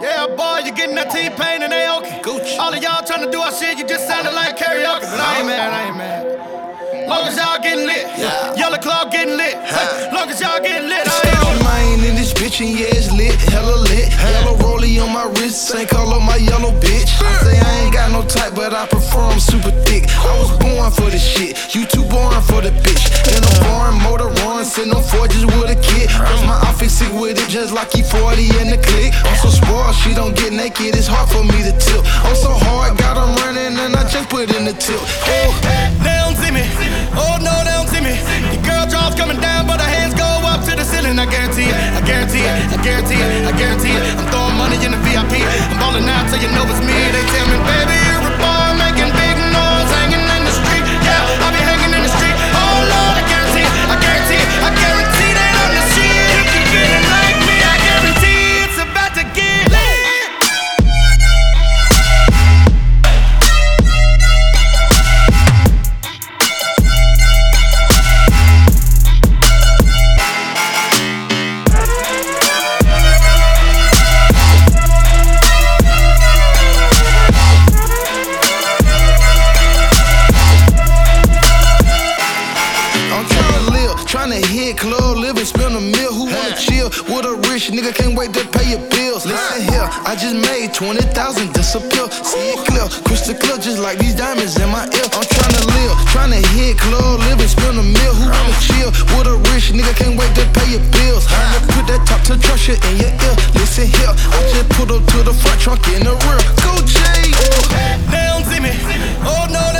Yeah, boy, you getting that T-Pain and Aoki. Gucci. All of y'all trying to do our shit, you just sounded like karaoke. But I ain't mad, I ain't mad. Long as y'all getting lit. Yeah. Yellow Claw getting lit. Huh. Long as y'all getting lit, I ain't on mine in this bitch and yeah, it's lit, hella lit. Yellow rollie on my wrist, same color my yellow bitch. I say I ain't got no type, but I prefer with it, just like he 40 in the click. I'm so spoiled, she don't get naked, it's hard for me to tilt. I'm so hard, got 'em running, and I just put in the tilt. Oh. They don't see me. Oh no, they don't see me. The girl draws coming down, but her hands go up to the ceiling. I guarantee it. I guarantee it. I guarantee it. I guarantee it. I'm throwing money in the VIP. I'm balling out so you know it's me, hit club, live and spend a meal. Who wanna chill with a rich nigga? Can't wait to pay your bills. Listen here, I just made 20,000 disappear. See it clear, crystal clear, just like these diamonds in my ear. I'm tryna live, tryna hit club, live and spend a meal. Who wanna chill with a rich nigga? Can't wait to pay your bills. I'ma put that top to trust shit in your ear. Listen here, I just put up to the front trunk in the rear. Go Jay. They don't see me. Oh no,